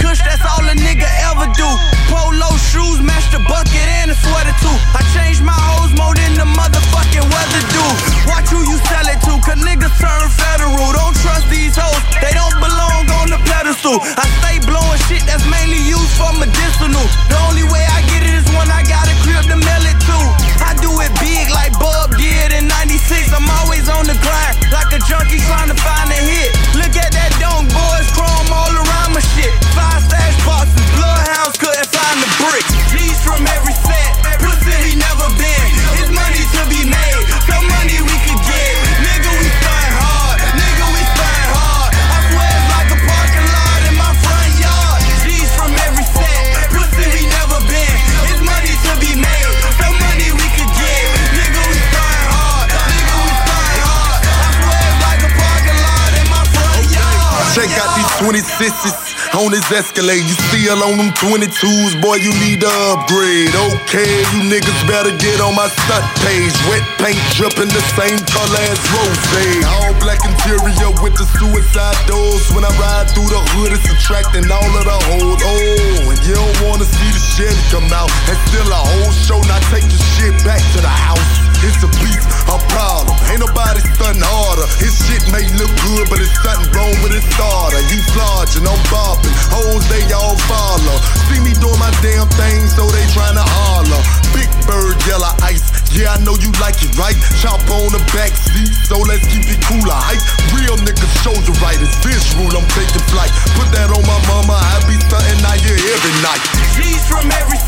kush, that's all a nigga ever do. Polo shoes, match the bucket and a sweater too. I changed my hoes more than the motherfucking weather do. Watch who you sell it to, cause niggas turn federal. Don't trust these hoes, they don't belong on the pedestal. I Check out these 26s on this Escalade. You still on them 22s, boy, you need to upgrade. Okay, you niggas better get on my stunt page. Wet paint dripping the same color as Rose. All black interior with the suicide doors. When I ride through the hood, it's attracting all of the hoes. Oh, and you don't wanna see the shit come out. And still a whole show, now take your shit back to the house. It's a beef, a problem. His starter. He flogging, I'm bopping. Hoes, they all follow. See me doing my damn thing, so they tryna holler. Big bird, yellow ice. Yeah, I know you like it, right? Chop on the back seat, so let's keep it cooler. Hype, real niggas shoulder right. It's visual, I'm taking flight. Put that on my mama, I be stunting out here every night. G's from every